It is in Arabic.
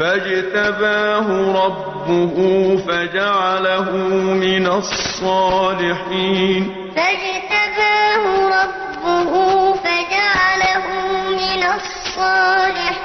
فاجتباه ربه فجعله من الصالحين. فاجتباه ربه فجعله من الصالحين.